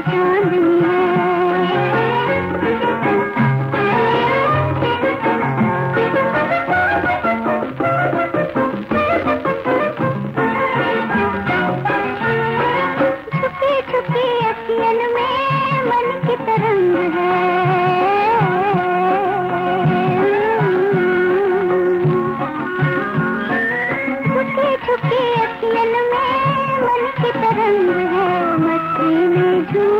चांदनी you.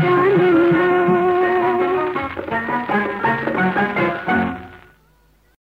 जाने